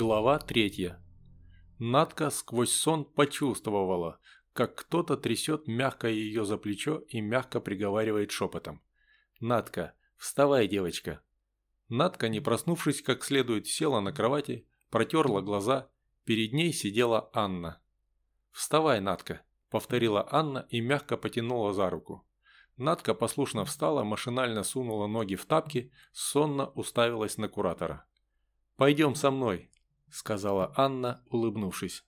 Глава третья. Надка сквозь сон почувствовала, как кто-то трясет мягко ее за плечо и мягко приговаривает шепотом. «Надка, вставай, девочка!» Надка, не проснувшись как следует, села на кровати, протерла глаза. Перед ней сидела Анна. «Вставай, Надка!» – повторила Анна и мягко потянула за руку. Надка послушно встала, машинально сунула ноги в тапки, сонно уставилась на куратора. «Пойдем со мной», – сказала Анна, улыбнувшись.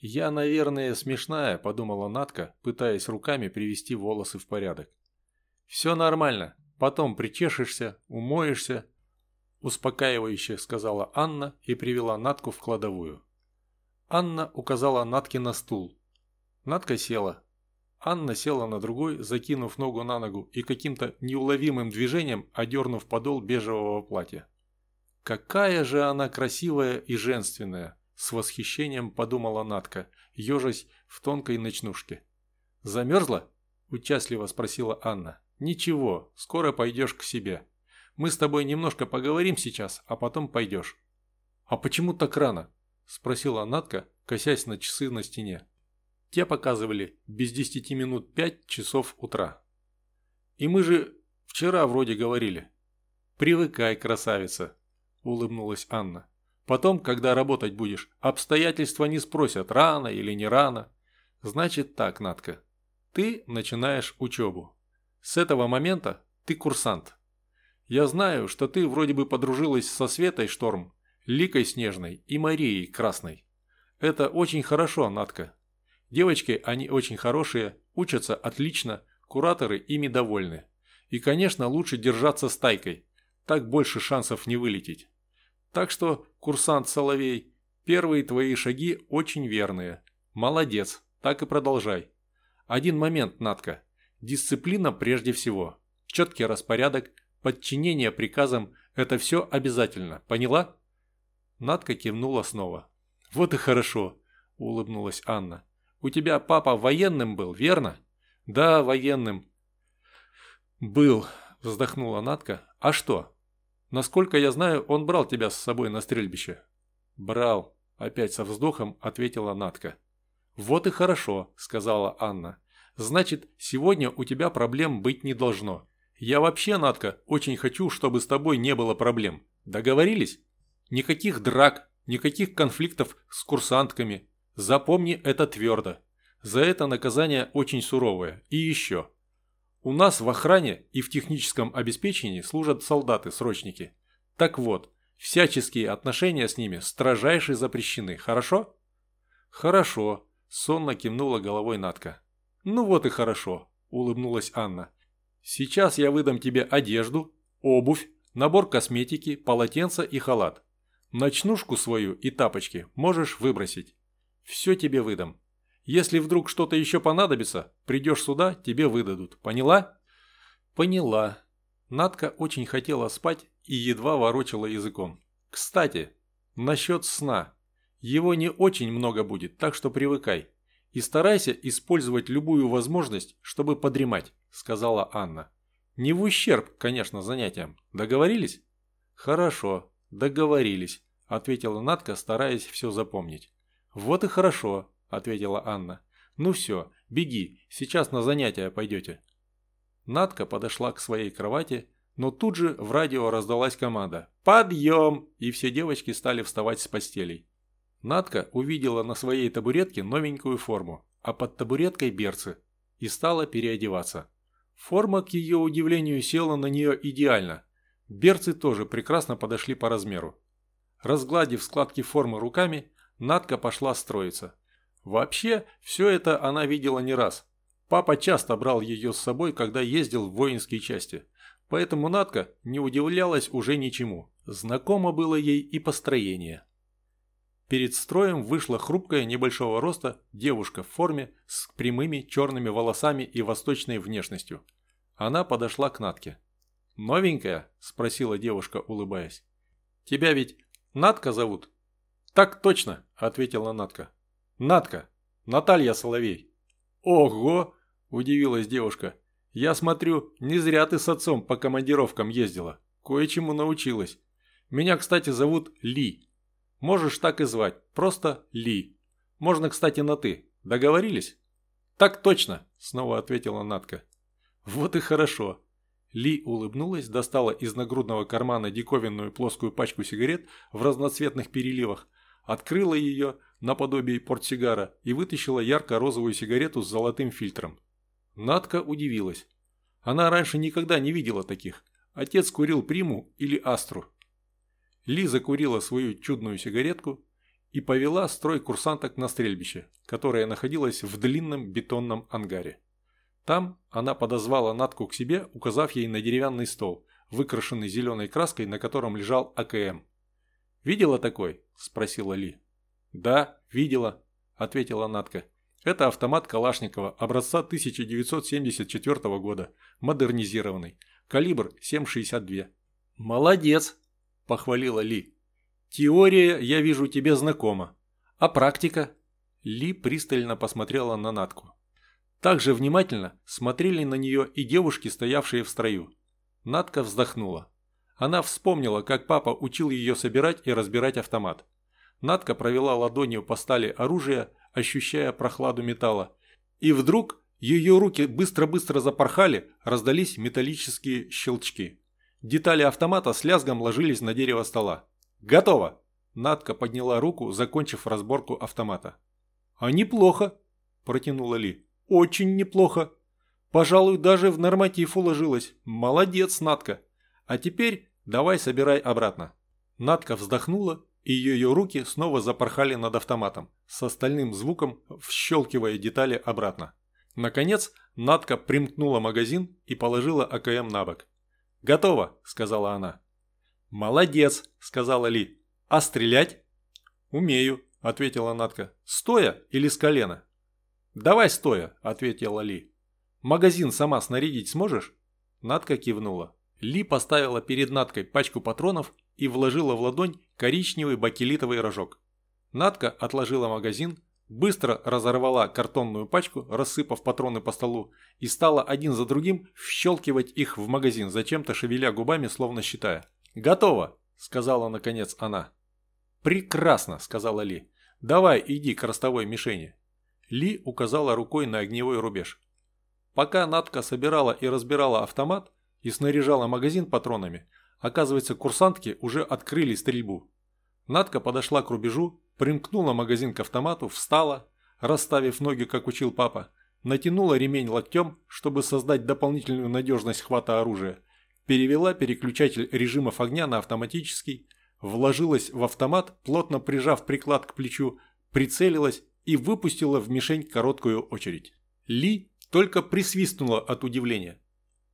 «Я, наверное, смешная», – подумала Натка, пытаясь руками привести волосы в порядок. «Все нормально. Потом причешешься, умоешься», – успокаивающе сказала Анна и привела Натку в кладовую. Анна указала Натке на стул. Натка села. Анна села на другой, закинув ногу на ногу и каким-то неуловимым движением одернув подол бежевого платья. «Какая же она красивая и женственная!» – с восхищением подумала Натка, ежась в тонкой ночнушке. «Замерзла?» – участливо спросила Анна. «Ничего, скоро пойдешь к себе. Мы с тобой немножко поговорим сейчас, а потом пойдешь». «А почему так рано?» – спросила Натка, косясь на часы на стене. Те показывали без десяти минут пять часов утра. «И мы же вчера вроде говорили». «Привыкай, красавица», – улыбнулась Анна. «Потом, когда работать будешь, обстоятельства не спросят, рано или не рано. Значит так, Натка, ты начинаешь учебу. С этого момента ты курсант. Я знаю, что ты вроде бы подружилась со Светой Шторм, Ликой Снежной и Марией Красной. Это очень хорошо, Натка. Девочки, они очень хорошие, учатся отлично, кураторы ими довольны. И, конечно, лучше держаться стайкой, так больше шансов не вылететь. Так что, курсант Соловей, первые твои шаги очень верные. Молодец, так и продолжай. Один момент, Натка. Дисциплина прежде всего. Четкий распорядок, подчинение приказам – это все обязательно, поняла? Натка кивнула снова. Вот и хорошо, улыбнулась Анна. У тебя папа военным был, верно? Да, военным. Был, вздохнула Натка. А что? Насколько я знаю, он брал тебя с собой на стрельбище». «Брал», – опять со вздохом ответила Натка. «Вот и хорошо», – сказала Анна. «Значит, сегодня у тебя проблем быть не должно. Я вообще, Натка, очень хочу, чтобы с тобой не было проблем. Договорились? Никаких драк, никаких конфликтов с курсантками. Запомни это твердо. За это наказание очень суровое. И еще. У нас в охране и в техническом обеспечении служат солдаты-срочники. Так вот, всяческие отношения с ними строжайше запрещены, хорошо? Хорошо, сонно кивнула головой Натка. Ну вот и хорошо, улыбнулась Анна. Сейчас я выдам тебе одежду, обувь, набор косметики, полотенце и халат. Ночнушку свою и тапочки можешь выбросить. Все тебе выдам. Если вдруг что-то еще понадобится, придешь сюда, тебе выдадут. Поняла? Поняла. Надка очень хотела спать и едва ворочала языком. Кстати, насчет сна. Его не очень много будет, так что привыкай. И старайся использовать любую возможность, чтобы подремать, сказала Анна. Не в ущерб, конечно, занятиям. Договорились? Хорошо, договорились, ответила Надка, стараясь все запомнить. Вот и хорошо, – ответила Анна. «Ну все, беги, сейчас на занятия пойдете». Надка подошла к своей кровати, но тут же в радио раздалась команда «Подъем!» и все девочки стали вставать с постелей. Надка увидела на своей табуретке новенькую форму, а под табуреткой берцы, и стала переодеваться. Форма, к ее удивлению, села на нее идеально. Берцы тоже прекрасно подошли по размеру. Разгладив складки формы руками, Надка пошла строиться. Вообще, все это она видела не раз. Папа часто брал ее с собой, когда ездил в воинские части. Поэтому Надка не удивлялась уже ничему. Знакомо было ей и построение. Перед строем вышла хрупкая небольшого роста девушка в форме с прямыми черными волосами и восточной внешностью. Она подошла к Натке. «Новенькая?» – спросила девушка, улыбаясь. «Тебя ведь Натка зовут?» «Так точно», – ответила Натка. Натка, Наталья Соловей. Ого, удивилась девушка. Я смотрю, не зря ты с отцом по командировкам ездила. Кое-чему научилась. Меня, кстати, зовут Ли. Можешь так и звать, просто Ли. Можно, кстати, на «ты». Договорились?» «Так точно», – снова ответила Натка. «Вот и хорошо». Ли улыбнулась, достала из нагрудного кармана диковинную плоскую пачку сигарет в разноцветных переливах, открыла ее наподобие портсигара и вытащила ярко-розовую сигарету с золотым фильтром. Натка удивилась. Она раньше никогда не видела таких. Отец курил приму или астру. Ли закурила свою чудную сигаретку и повела строй курсанток на стрельбище, которое находилось в длинном бетонном ангаре. Там она подозвала Натку к себе, указав ей на деревянный стол, выкрашенный зеленой краской, на котором лежал АКМ. «Видела такой?» – спросила Ли. «Да, видела», – ответила Натка. «Это автомат Калашникова образца 1974 года, модернизированный, калибр 7,62». «Молодец», – похвалила Ли. «Теория, я вижу, тебе знакома. А практика?» Ли пристально посмотрела на Натку. Также внимательно смотрели на нее и девушки, стоявшие в строю. Надка вздохнула. Она вспомнила, как папа учил ее собирать и разбирать автомат. Надка провела ладонью по стали оружия, ощущая прохладу металла. И вдруг ее руки быстро-быстро запорхали, раздались металлические щелчки. Детали автомата с лязгом ложились на дерево стола. «Готово!» Надка подняла руку, закончив разборку автомата. «А неплохо!» – протянула Ли. Очень неплохо. Пожалуй, даже в норматив уложилась. Молодец, Натка. А теперь давай собирай обратно. Натка вздохнула, и ее руки снова запорхали над автоматом, с остальным звуком вщелкивая детали обратно. Наконец, Натка примкнула магазин и положила АКМ на бок. «Готово», — сказала она. «Молодец», — сказала Ли. «А стрелять?» «Умею», — ответила Натка. «Стоя или с колена?» «Давай стоя», – ответила Ли. «Магазин сама снарядить сможешь?» Надка кивнула. Ли поставила перед Надкой пачку патронов и вложила в ладонь коричневый бакелитовый рожок. Надка отложила магазин, быстро разорвала картонную пачку, рассыпав патроны по столу, и стала один за другим вщелкивать их в магазин, зачем-то шевеля губами, словно считая. «Готово!» – сказала наконец она. «Прекрасно!» – сказала Ли. «Давай иди к ростовой мишени». Ли указала рукой на огневой рубеж. Пока Натка собирала и разбирала автомат и снаряжала магазин патронами, оказывается, курсантки уже открыли стрельбу. Натка подошла к рубежу, примкнула магазин к автомату, встала, расставив ноги, как учил папа, натянула ремень локтем, чтобы создать дополнительную надежность хвата оружия, перевела переключатель режимов огня на автоматический, вложилась в автомат, плотно прижав приклад к плечу, прицелилась и выпустила в мишень короткую очередь. Ли только присвистнула от удивления.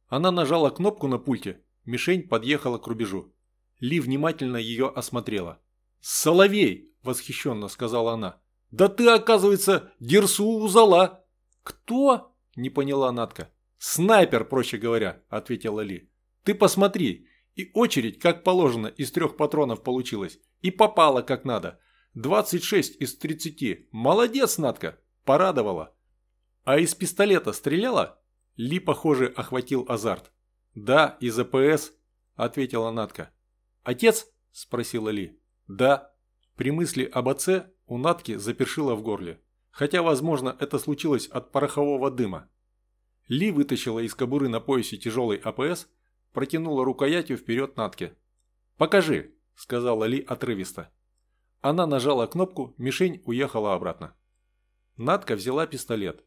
Она нажала кнопку на пульте, мишень подъехала к рубежу. Ли внимательно ее осмотрела. «Соловей!» – восхищенно сказала она. «Да ты, оказывается, Дерсу Узала!» «Кто?» – не поняла Натка. «Снайпер, проще говоря», – ответила Ли. «Ты посмотри, и очередь, как положено, из трех патронов получилась, и попала как надо. 26 из 30. Молодец, Натка. Порадовала. А из пистолета стреляла? Ли, похоже, охватил азарт. Да, из АПС, ответила Натка. Отец? Спросила Ли. Да. При мысли об отце у Натки запершило в горле. Хотя, возможно, это случилось от порохового дыма. Ли вытащила из кобуры на поясе тяжелый АПС, протянула рукоятью вперед Натке. «Покажи», – сказала Ли отрывисто. Она нажала кнопку, мишень уехала обратно. Надка взяла пистолет.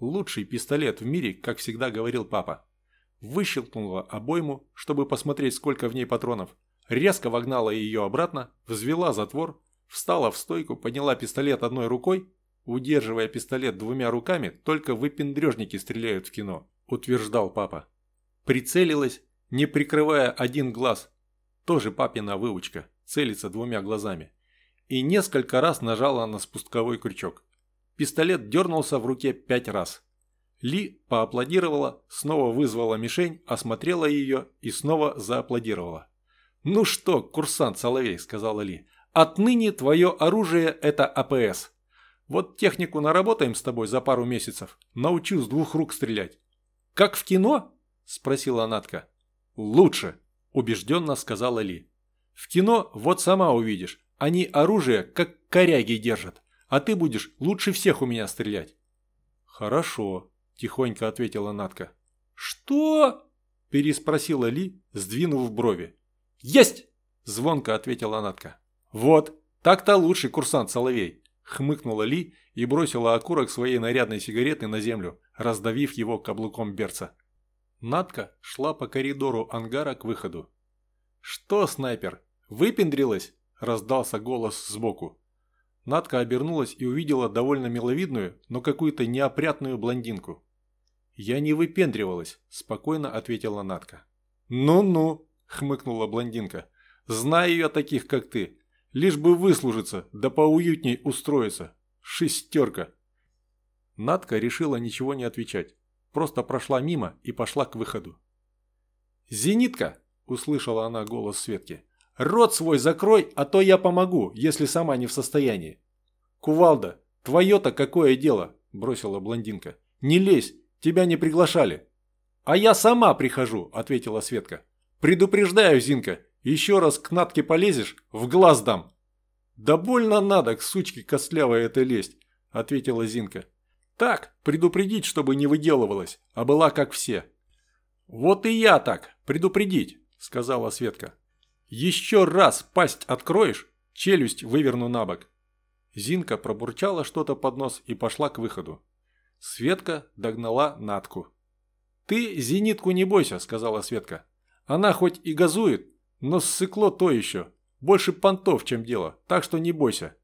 Лучший пистолет в мире, как всегда говорил папа. Выщелкнула обойму, чтобы посмотреть, сколько в ней патронов. Резко вогнала ее обратно, взвела затвор, встала в стойку, подняла пистолет одной рукой. Удерживая пистолет двумя руками, только выпендрежники стреляют в кино, утверждал папа. Прицелилась, не прикрывая один глаз. Тоже папина выучка, целится двумя глазами и несколько раз нажала на спусковой крючок. Пистолет дернулся в руке пять раз. Ли поаплодировала, снова вызвала мишень, осмотрела ее и снова зааплодировала. «Ну что, курсант Соловей», — сказала Ли, — «отныне твое оружие – это АПС. Вот технику наработаем с тобой за пару месяцев, научу с двух рук стрелять». «Как в кино?» – спросила Натка. «Лучше», – убежденно сказала Ли. «В кино вот сама увидишь, Они оружие как коряги держат, а ты будешь лучше всех у меня стрелять». «Хорошо», – тихонько ответила Натка. «Что?» – переспросила Ли, сдвинув брови. «Есть!» – звонко ответила Натка. «Вот, так-то лучше, курсант Соловей», – хмыкнула Ли и бросила окурок своей нарядной сигареты на землю, раздавив его каблуком берца. Натка шла по коридору ангара к выходу. «Что, снайпер, выпендрилась?» – раздался голос сбоку. Натка обернулась и увидела довольно миловидную, но какую-то неопрятную блондинку. «Я не выпендривалась», – спокойно ответила Натка. «Ну-ну», – хмыкнула блондинка. «Знаю я таких, как ты. Лишь бы выслужиться, да поуютней устроиться. Шестерка». Натка решила ничего не отвечать. Просто прошла мимо и пошла к выходу. «Зенитка!» – услышала она голос Светки. «Рот свой закрой, а то я помогу, если сама не в состоянии». «Кувалда, твое-то какое дело?» – бросила блондинка. «Не лезь, тебя не приглашали». «А я сама прихожу», – ответила Светка. «Предупреждаю, Зинка, еще раз к Натке полезешь, в глаз дам». «Да больно надо к сучке костлявой это лезть», – ответила Зинка. «Так, предупредить, чтобы не выделывалась, а была как все». «Вот и я так, предупредить», – сказала Светка. «Еще раз пасть откроешь, челюсть выверну на бок». Зинка пробурчала что-то под нос и пошла к выходу. Светка догнала Натку. «Ты зенитку не бойся», – сказала Светка. «Она хоть и газует, но ссыкло то еще. Больше понтов, чем дело, так что не бойся.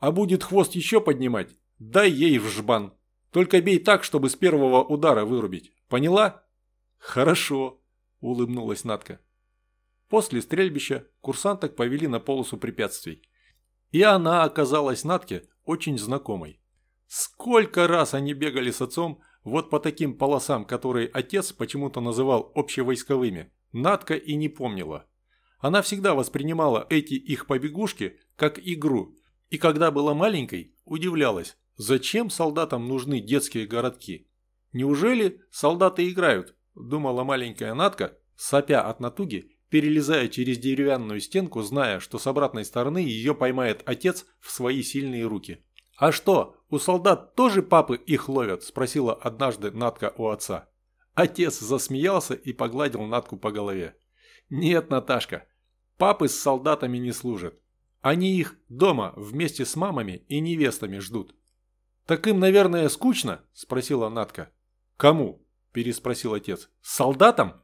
А будет хвост еще поднимать, дай ей в жбан. Только бей так, чтобы с первого удара вырубить. Поняла? Хорошо, улыбнулась Натка. После стрельбища курсанток повели на полосу препятствий. И она оказалась Натке очень знакомой. Сколько раз они бегали с отцом вот по таким полосам, которые отец почему-то называл общевойсковыми, Натка и не помнила. Она всегда воспринимала эти их побегушки как игру, и когда была маленькой, удивлялась, зачем солдатам нужны детские городки. Неужели солдаты играют, думала маленькая Натка, сопя от натуги, перелезая через деревянную стенку, зная, что с обратной стороны ее поймает отец в свои сильные руки. «А что, у солдат тоже папы их ловят?» – спросила однажды Натка у отца. Отец засмеялся и погладил Натку по голове. «Нет, Наташка, Папы с солдатами не служат. Они их дома вместе с мамами и невестами ждут. «Так им, наверное, скучно?» – спросила Натка. «Кому?» – переспросил отец. «Солдатам?»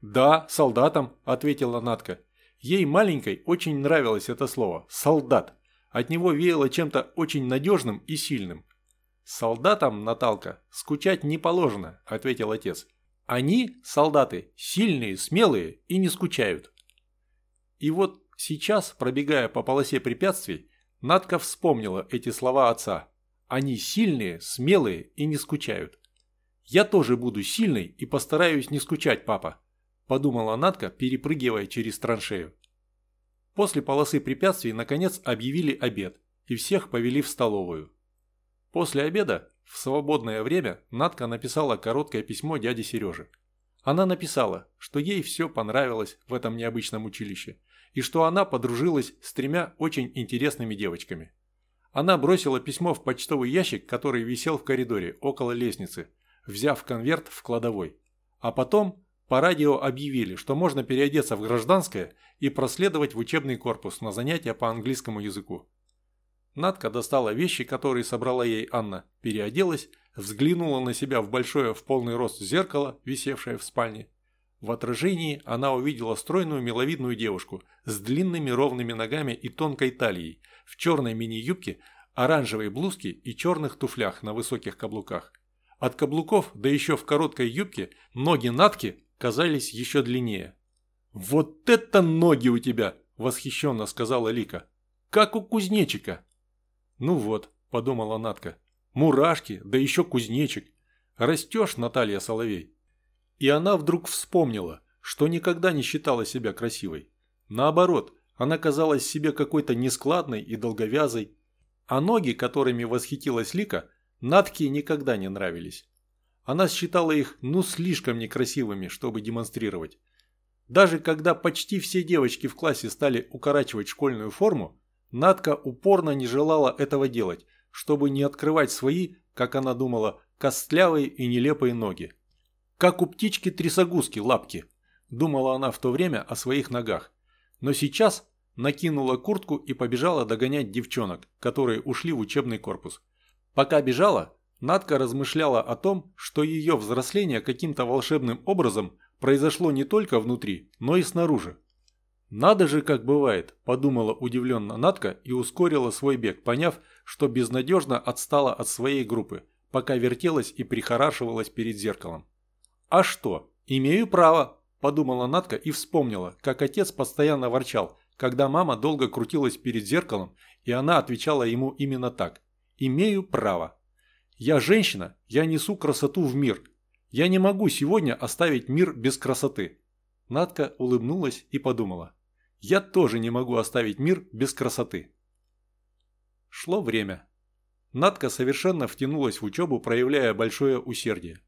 «Да, солдатам», – ответила Натка. Ей маленькой очень нравилось это слово «солдат». От него веяло чем-то очень надежным и сильным. «Солдатам, Наталка, скучать не положено», – ответил отец. «Они, солдаты, сильные, смелые и не скучают». И вот сейчас, пробегая по полосе препятствий, Надка вспомнила эти слова отца. Они сильные, смелые и не скучают. «Я тоже буду сильной и постараюсь не скучать, папа», – подумала Надка, перепрыгивая через траншею. После полосы препятствий наконец объявили обед, и всех повели в столовую. После обеда, в свободное время, Надка написала короткое письмо дяде Сереже. Она написала, что ей все понравилось в этом необычном училище, и что она подружилась с тремя очень интересными девочками. Она бросила письмо в почтовый ящик, который висел в коридоре около лестницы, взяв конверт в кладовой. А потом по радио объявили, что можно переодеться в гражданское и проследовать в учебный корпус на занятия по английскому языку. Надка достала вещи, которые собрала ей Анна, переоделась взглянула на себя в большое в полный рост зеркало, висевшее в спальне. В отражении она увидела стройную миловидную девушку с длинными ровными ногами и тонкой талией, в черной мини-юбке, оранжевой блузке и черных туфлях на высоких каблуках. От каблуков, да еще в короткой юбке, ноги Натки казались еще длиннее. «Вот это ноги у тебя!» – восхищенно сказала Лика. «Как у кузнечика!» «Ну вот», – подумала Натка, Мурашки, да еще кузнечик. Растешь, Наталья Соловей. И она вдруг вспомнила, что никогда не считала себя красивой. Наоборот, она казалась себе какой-то нескладной и долговязой. А ноги, которыми восхитилась Лика, Натке никогда не нравились. Она считала их ну слишком некрасивыми, чтобы демонстрировать. Даже когда почти все девочки в классе стали укорачивать школьную форму, Надка упорно не желала этого делать, чтобы не открывать свои, как она думала, костлявые и нелепые ноги. Как у птички трясогузки лапки, думала она в то время о своих ногах. Но сейчас накинула куртку и побежала догонять девчонок, которые ушли в учебный корпус. Пока бежала, Надка размышляла о том, что ее взросление каким-то волшебным образом произошло не только внутри, но и снаружи. «Надо же, как бывает», – подумала удивленно Надка и ускорила свой бег, поняв, что безнадежно отстала от своей группы, пока вертелась и прихорашивалась перед зеркалом. «А что? Имею право», – подумала Надка и вспомнила, как отец постоянно ворчал, когда мама долго крутилась перед зеркалом, и она отвечала ему именно так. «Имею право». «Я женщина, я несу красоту в мир. Я не могу сегодня оставить мир без красоты». Надка улыбнулась и подумала. «Я тоже не могу оставить мир без красоты». Шло время. Надка совершенно втянулась в учебу, проявляя большое усердие.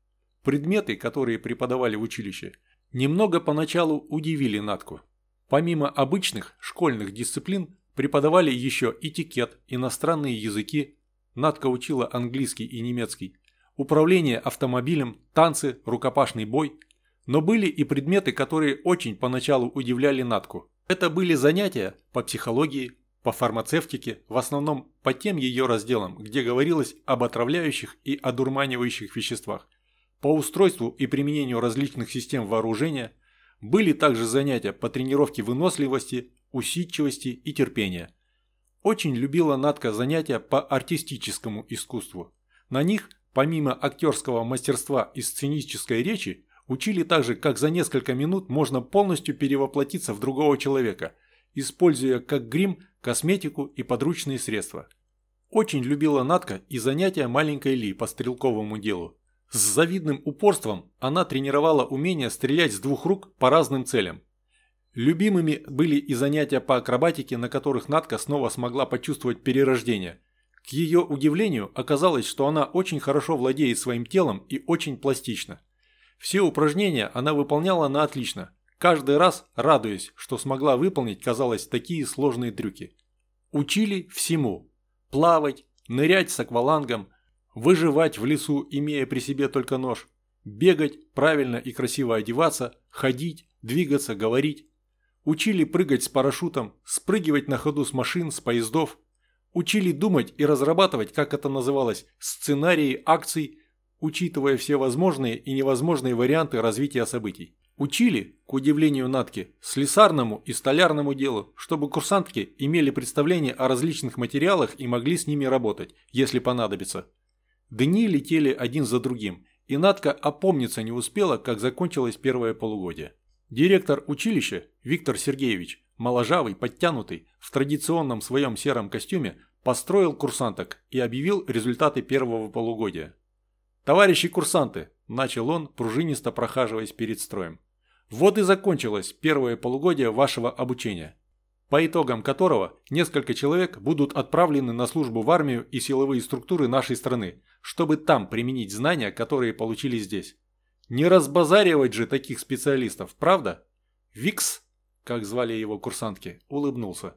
Предметы, которые преподавали в училище, немного поначалу удивили Надку. Помимо обычных школьных дисциплин, преподавали еще этикет, иностранные языки, Надка учила английский и немецкий, управление автомобилем, танцы, рукопашный бой. Но были и предметы, которые очень поначалу удивляли Надку. Это были занятия по психологии, по фармацевтике, в основном по тем ее разделам, где говорилось об отравляющих и одурманивающих веществах, по устройству и применению различных систем вооружения, были также занятия по тренировке выносливости, усидчивости и терпения. Очень любила Надка занятия по артистическому искусству. На них, помимо актерского мастерства и сценической речи, учили также, как за несколько минут можно полностью перевоплотиться в другого человека, используя как грим косметику и подручные средства. Очень любила Натка и занятия маленькой Ли по стрелковому делу. С завидным упорством она тренировала умение стрелять с двух рук по разным целям. Любимыми были и занятия по акробатике, на которых Натка снова смогла почувствовать перерождение. К ее удивлению оказалось, что она очень хорошо владеет своим телом и очень пластична. Все упражнения она выполняла на отлично, каждый раз радуясь, что смогла выполнить, казалось, такие сложные трюки. Учили всему – плавать, нырять с аквалангом, выживать в лесу, имея при себе только нож, бегать, правильно и красиво одеваться, ходить, двигаться, говорить. Учили прыгать с парашютом, спрыгивать на ходу с машин, с поездов. Учили думать и разрабатывать, как это называлось, сценарии акций, учитывая все возможные и невозможные варианты развития событий. Учили, к удивлению Натки, слесарному и столярному делу, чтобы курсантки имели представление о различных материалах и могли с ними работать, если понадобится. Дни летели один за другим, и Натка опомниться не успела, как закончилось первое полугодие. Директор училища, Виктор Сергеевич, моложавый, подтянутый, в традиционном своем сером костюме, построил курсанток и объявил результаты первого полугодия. «Товарищи курсанты!» – начал он, пружинисто прохаживаясь перед строем. Вот и закончилось первое полугодие вашего обучения, по итогам которого несколько человек будут отправлены на службу в армию и силовые структуры нашей страны, чтобы там применить знания, которые получили здесь. Не разбазаривать же таких специалистов, правда? Викс, как звали его курсантки, улыбнулся.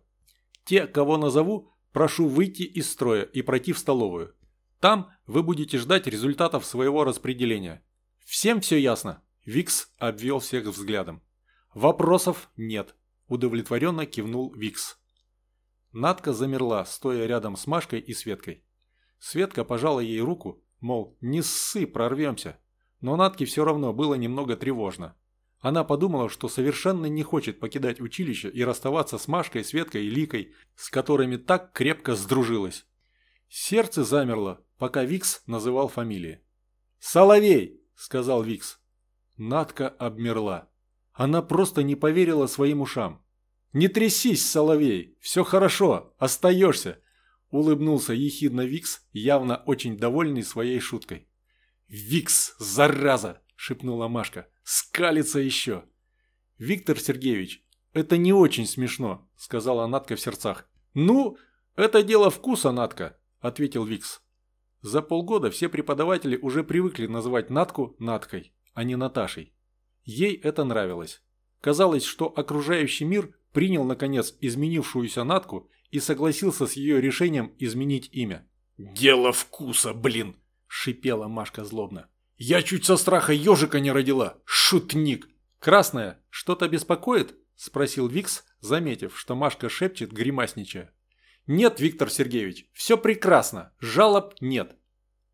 Те, кого назову, прошу выйти из строя и пройти в столовую. Там вы будете ждать результатов своего распределения. Всем все ясно? Викс обвел всех взглядом. «Вопросов нет», – удовлетворенно кивнул Викс. Надка замерла, стоя рядом с Машкой и Светкой. Светка пожала ей руку, мол, не ссы, прорвемся. Но Натке все равно было немного тревожно. Она подумала, что совершенно не хочет покидать училище и расставаться с Машкой, Светкой и Ликой, с которыми так крепко сдружилась. Сердце замерло, пока Викс называл фамилии. «Соловей!» – сказал Викс. Надка обмерла. Она просто не поверила своим ушам. «Не трясись, Соловей, все хорошо, остаешься», – улыбнулся ехидно Викс, явно очень довольный своей шуткой. «Викс, зараза!» – шепнула Машка. «Скалится еще!» «Виктор Сергеевич, это не очень смешно», – сказала Натка в сердцах. «Ну, это дело вкуса, Натка», – ответил Викс. За полгода все преподаватели уже привыкли называть Натку Наткой а не Наташей. Ей это нравилось. Казалось, что окружающий мир принял, наконец, изменившуюся Натку и согласился с ее решением изменить имя. «Дело вкуса, блин!» – шипела Машка злобно. «Я чуть со страха ежика не родила! Шутник!» «Красная, что-то беспокоит?» – спросил Викс, заметив, что Машка шепчет, гримасничая. «Нет, Виктор Сергеевич, все прекрасно, жалоб нет».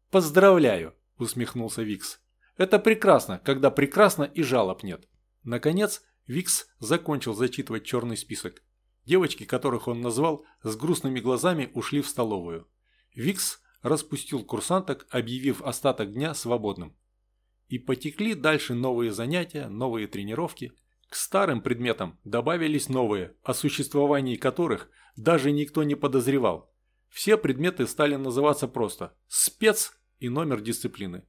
«Поздравляю», – усмехнулся Викс. «Это прекрасно, когда прекрасно и жалоб нет». Наконец, Викс закончил зачитывать черный список. Девочки, которых он назвал, с грустными глазами ушли в столовую. Викс распустил курсанток, объявив остаток дня свободным. И потекли дальше новые занятия, новые тренировки. К старым предметам добавились новые, о существовании которых даже никто не подозревал. Все предметы стали называться просто «спец» и номер дисциплины.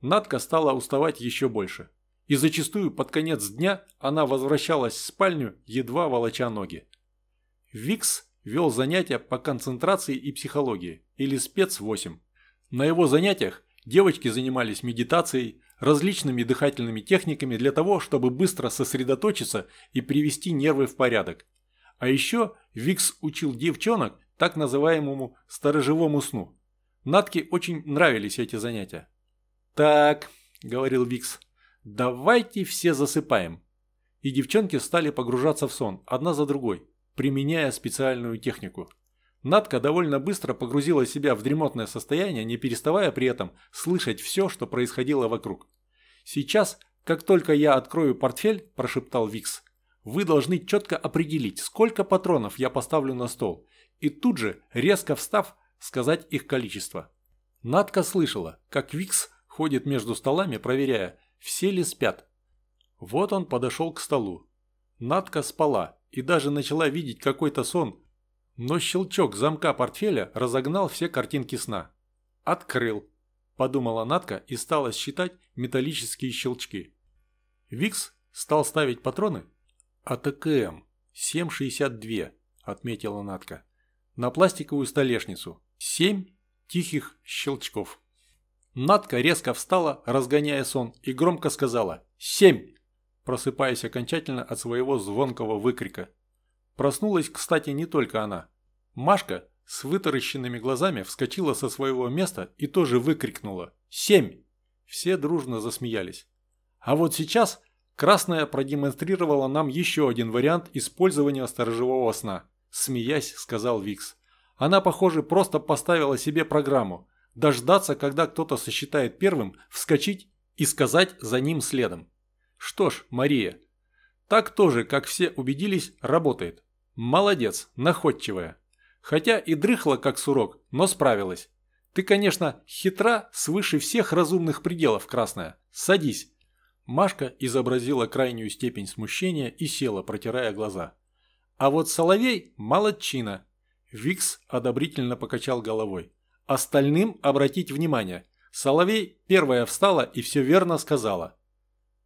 Надка стала уставать еще больше. И зачастую под конец дня она возвращалась в спальню, едва волоча ноги. Викс вел занятия по концентрации и психологии, или спец-8. На его занятиях девочки занимались медитацией, различными дыхательными техниками для того, чтобы быстро сосредоточиться и привести нервы в порядок. А еще Викс учил девчонок так называемому сторожевому сну. Натке очень нравились эти занятия. «Так», – говорил Викс, – «давайте все засыпаем». И девчонки стали погружаться в сон, одна за другой, применяя специальную технику. Надка довольно быстро погрузила себя в дремотное состояние, не переставая при этом слышать все, что происходило вокруг. «Сейчас, как только я открою портфель», – прошептал Викс, – «вы должны четко определить, сколько патронов я поставлю на стол, и тут же, резко встав, сказать их количество». Надка слышала, как Викс ходит между столами, проверяя, все ли спят. Вот он подошел к столу. Надка спала и даже начала видеть какой-то сон, но щелчок замка портфеля разогнал все картинки сна. «Открыл», – подумала Натка и стала считать металлические щелчки. Викс стал ставить патроны. АТКМ 7,62, отметила Натка. На пластиковую столешницу. Семь тихих щелчков. Натка резко встала, разгоняя сон, и громко сказала «Семь!», просыпаясь окончательно от своего звонкого выкрика. Проснулась, кстати, не только она. Машка с вытаращенными глазами вскочила со своего места и тоже выкрикнула «Семь!». Все дружно засмеялись. А вот сейчас Красная продемонстрировала нам еще один вариант использования сторожевого сна. Смеясь, сказал Викс. Она, похоже, просто поставила себе программу. Дождаться, когда кто-то сосчитает первым, вскочить и сказать за ним следом. Что ж, Мария, так тоже, как все убедились, работает. Молодец, находчивая. Хотя и дрыхла, как сурок, но справилась. Ты, конечно, хитра свыше всех разумных пределов, Красная. Садись. Машка изобразила крайнюю степень смущения и села, протирая глаза. А вот Соловей – молодчина. Викс одобрительно покачал головой. Остальным обратить внимание. Соловей первая встала и все верно сказала.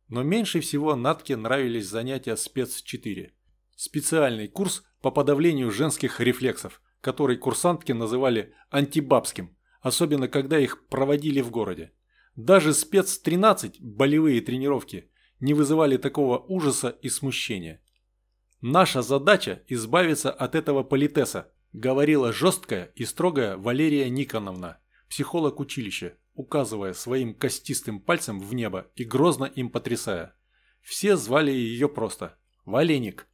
Но меньше всего Натке нравились занятия спец-4. Специальный курс по подавлению женских рефлексов, который курсантки называли антибабским, особенно когда их проводили в городе. Даже спец-13, болевые тренировки, не вызывали такого ужаса и смущения. «Наша задача – избавиться от этого политеса», – говорила жесткая и строгая Валерия Никоновна, психолог училища, указывая своим костистым пальцем в небо и грозно им потрясая. Все звали ее просто «Валеник».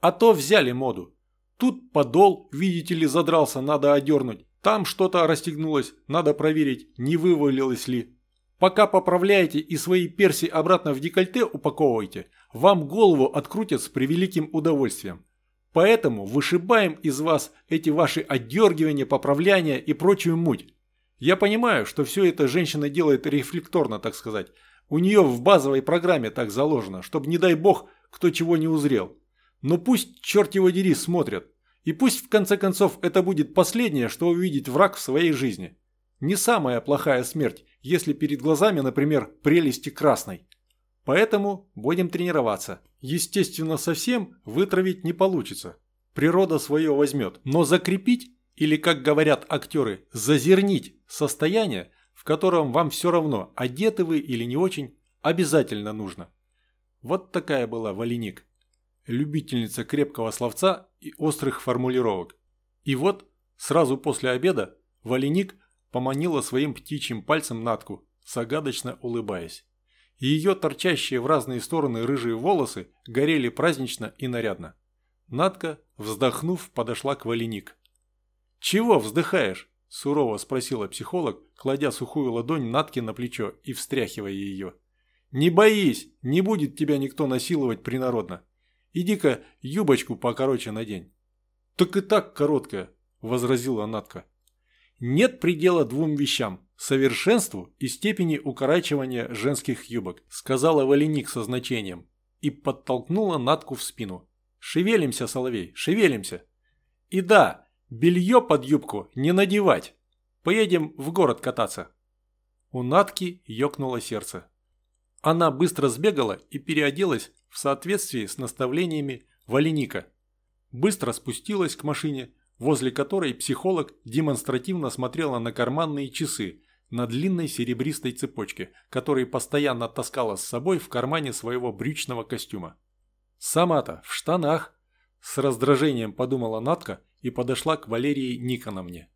А то взяли моду. Тут подол, видите ли, задрался, надо одернуть. Там что-то расстегнулось, надо проверить, не вывалилось ли. Пока поправляете и свои перси обратно в декольте упаковываете, вам голову открутят с превеликим удовольствием. Поэтому вышибаем из вас эти ваши отдергивания, поправляния и прочую муть. Я понимаю, что все это женщина делает рефлекторно, так сказать. У нее в базовой программе так заложено, чтобы, не дай бог, кто чего не узрел. Но пусть, черт его дери, смотрят. И пусть, в конце концов, это будет последнее, что увидит враг в своей жизни. Не самая плохая смерть, если перед глазами, например, прелести красной. Поэтому будем тренироваться. Естественно, совсем вытравить не получится. Природа свое возьмет. Но закрепить или, как говорят актеры, зазернить состояние, в котором вам все равно, одеты вы или не очень, обязательно нужно. Вот такая была Валиник. Любительница крепкого словца и острых формулировок. И вот, сразу после обеда, Валеник поманила своим птичьим пальцем Натку, загадочно улыбаясь. Ее торчащие в разные стороны рыжие волосы горели празднично и нарядно. Натка, вздохнув, подошла к Валеник. «Чего вздыхаешь?» – сурово спросила психолог, кладя сухую ладонь Натке на плечо и встряхивая ее. «Не боись, не будет тебя никто насиловать принародно. Иди-ка юбочку покороче надень». «Так и так короткая», – возразила Натка. «Нет предела двум вещам – совершенству и степени укорачивания женских юбок», – сказала Валеник со значением и подтолкнула Натку в спину. «Шевелимся, Соловей, шевелимся!» «И да, белье под юбку не надевать. Поедем в город кататься». У Натки ёкнуло сердце. Она быстро сбегала и переоделась в соответствии с наставлениями Валеника. Быстро спустилась к машине, возле которой психолог демонстративно смотрела на карманные часы на длинной серебристой цепочке, которые постоянно таскала с собой в кармане своего брючного костюма. «Сама-то в штанах!» – с раздражением подумала Натка и подошла к Валерии Никоновне.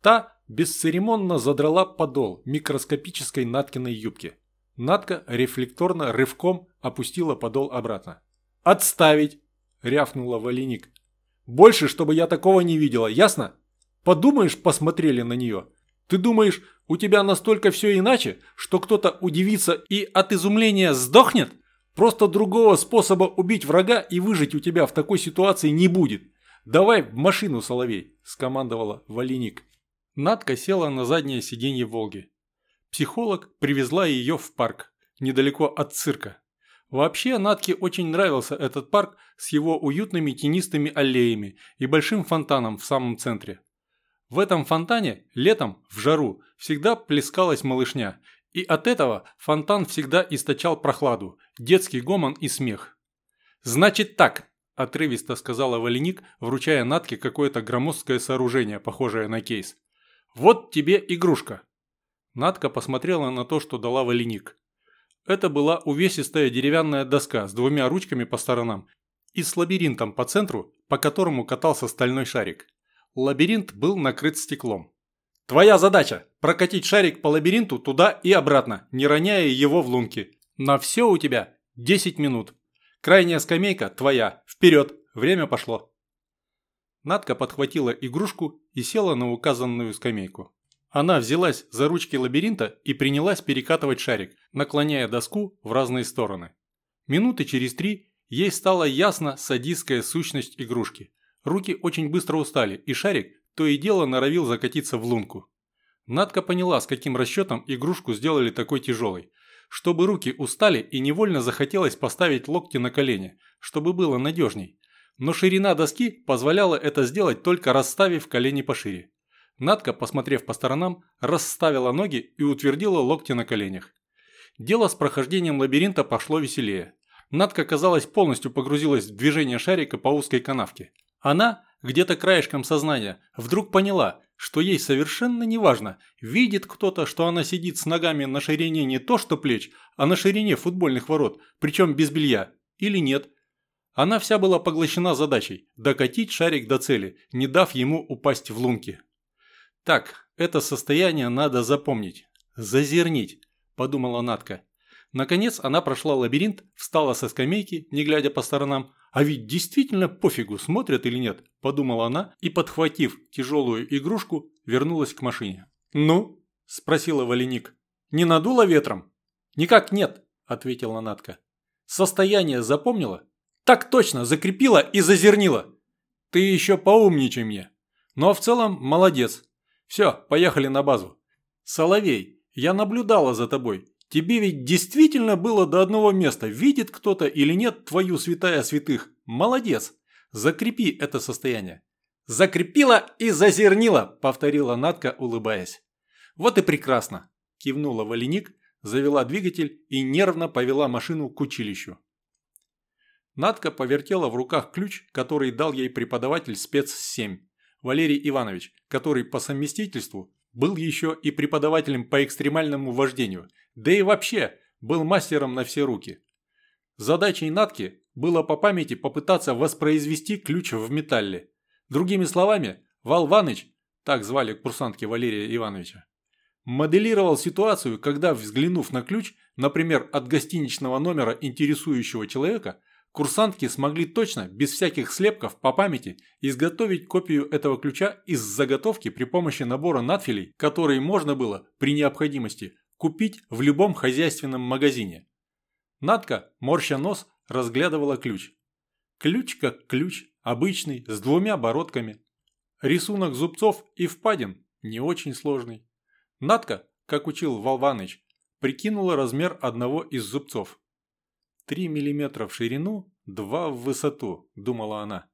Та бесцеремонно задрала подол микроскопической Наткиной юбки. Натка рефлекторно рывком опустила подол обратно. «Отставить!» – рявкнула Валеник. «Больше, чтобы я такого не видела, ясно? Подумаешь, посмотрели на нее. Ты думаешь, у тебя настолько все иначе, что кто-то удивится и от изумления сдохнет? Просто другого способа убить врага и выжить у тебя в такой ситуации не будет. Давай в машину, Соловей!» – скомандовала Валеник. Надка села на заднее сиденье «Волги». Психолог привезла ее в парк, недалеко от цирка. Вообще, Натке очень нравился этот парк с его уютными тенистыми аллеями и большим фонтаном в самом центре. В этом фонтане летом, в жару, всегда плескалась малышня, и от этого фонтан всегда источал прохладу, детский гомон и смех. «Значит так», – отрывисто сказала Валеник, вручая Натке какое-то громоздкое сооружение, похожее на кейс. «Вот тебе игрушка». Натка посмотрела на то, что дала Валеник. Это была увесистая деревянная доска с двумя ручками по сторонам и с лабиринтом по центру, по которому катался стальной шарик. Лабиринт был накрыт стеклом. «Твоя задача – прокатить шарик по лабиринту туда и обратно, не роняя его в лунки. На все у тебя 10 минут. Крайняя скамейка твоя. Вперед! Время пошло!» Надка подхватила игрушку и села на указанную скамейку. Она взялась за ручки лабиринта и принялась перекатывать шарик, наклоняя доску в разные стороны. Минуты через три ей стала ясна садистская сущность игрушки. Руки очень быстро устали, и шарик то и дело норовил закатиться в лунку. Надка поняла, с каким расчетом игрушку сделали такой тяжелой. Чтобы руки устали и невольно захотелось поставить локти на колени, чтобы было надежней. Но ширина доски позволяла это сделать только расставив колени пошире. Надка, посмотрев по сторонам, расставила ноги и утвердила локти на коленях. Дело с прохождением лабиринта пошло веселее. Надка, казалось, полностью погрузилась в движение шарика по узкой канавке. Она, где-то краешком сознания, вдруг поняла, что ей совершенно не важно, видит кто-то, что она сидит с ногами на ширине не то что плеч, а на ширине футбольных ворот, причем без белья, или нет. Она вся была поглощена задачей – докатить шарик до цели, не дав ему упасть в лунки. Так, это состояние надо запомнить. Зазернить, подумала Натка. Наконец она прошла лабиринт, встала со скамейки, не глядя по сторонам. А ведь действительно пофигу, смотрят или нет, подумала она и, подхватив тяжелую игрушку, вернулась к машине. «Ну?» – спросила Валеник. «Не надуло ветром?» «Никак нет», – ответила Натка. «Состояние запомнила?» «Так точно, закрепила и зазернила!» «Ты еще поумничай мне!» «Ну а в целом молодец, все, поехали на базу. Соловей, я наблюдала за тобой. Тебе ведь действительно было до одного места, видит кто-то или нет твою святая святых. Молодец. Закрепи это состояние. Закрепила и зазернила, повторила Натка, улыбаясь. Вот и прекрасно. Кивнула Валеник, завела двигатель и нервно повела машину к училищу. Натка повертела в руках ключ, который дал ей преподаватель спец-7. Валерий Иванович, который по совместительству был еще и преподавателем по экстремальному вождению, да и вообще был мастером на все руки. Задачей Натки было по памяти попытаться воспроизвести ключ в металле. Другими словами, Валваныч, так звали курсантки Валерия Ивановича, моделировал ситуацию, когда, взглянув на ключ, например, от гостиничного номера интересующего человека, курсантки смогли точно, без всяких слепков по памяти, изготовить копию этого ключа из заготовки при помощи набора надфилей, которые можно было, при необходимости, купить в любом хозяйственном магазине. Надка, морща нос, разглядывала ключ. Ключ как ключ, обычный, с двумя бородками. Рисунок зубцов и впадин не очень сложный. Надка, как учил Волваныч, прикинула размер одного из зубцов. «Три миллиметра в ширину, два в высоту», – думала она.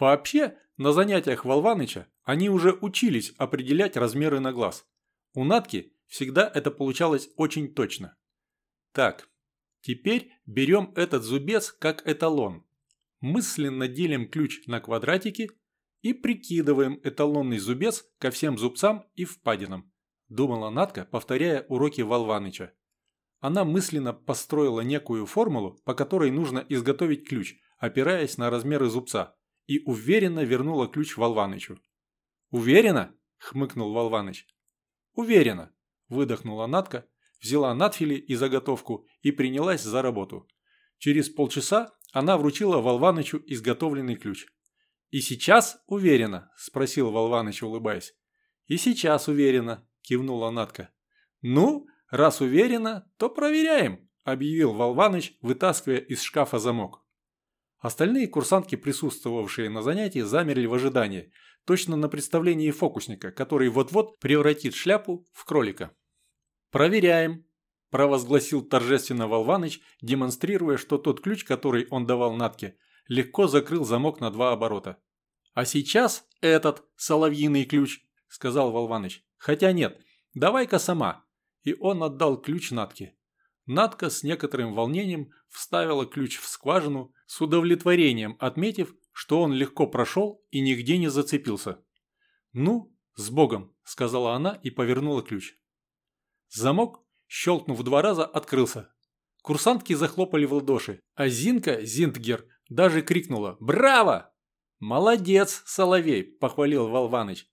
Вообще, на занятиях Волваныча они уже учились определять размеры на глаз. У Натки всегда это получалось очень точно. Так, теперь берем этот зубец как эталон. Мысленно делим ключ на квадратики и прикидываем эталонный зубец ко всем зубцам и впадинам. – думала Натка, повторяя уроки Волваныча. Она мысленно построила некую формулу, по которой нужно изготовить ключ, опираясь на размеры зубца, и уверенно вернула ключ Волванычу. «Уверена?» – хмыкнул Волваныч. «Уверена», – выдохнула Натка, взяла надфили и заготовку и принялась за работу. Через полчаса она вручила Волванычу изготовленный ключ. «И сейчас уверена?» – спросил Волваныч, улыбаясь. «И сейчас уверена», кивнула Натка. «Ну, раз уверена, то проверяем», – объявил Волваныч, вытаскивая из шкафа замок. Остальные курсантки, присутствовавшие на занятии, замерли в ожидании, точно на представлении фокусника, который вот-вот превратит шляпу в кролика. «Проверяем», – провозгласил торжественно Волваныч, демонстрируя, что тот ключ, который он давал Натке, легко закрыл замок на два оборота. «А сейчас этот соловьиный ключ», – сказал Волваныч. Хотя нет, давай-ка сама. И он отдал ключ Натке. Натка с некоторым волнением вставила ключ в скважину, с удовлетворением отметив, что он легко прошел и нигде не зацепился. «Ну, с Богом», – сказала она и повернула ключ. Замок, щелкнув два раза, открылся. Курсантки захлопали в ладоши, а Зинка Зинтгер даже крикнула «Браво!» «Молодец, Соловей!» – похвалил Волваныч.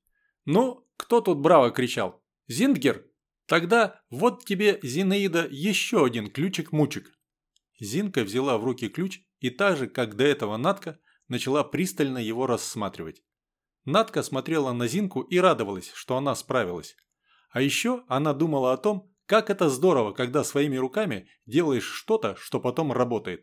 «Ну, кто тут браво кричал? Зингер? Тогда вот тебе, Зинаида, еще один ключик-мучик. Зинка взяла в руки ключ и так же, как до этого Натка, начала пристально его рассматривать. Натка смотрела на Зинку и радовалась, что она справилась. А еще она думала о том, как это здорово, когда своими руками делаешь что-то, что потом работает.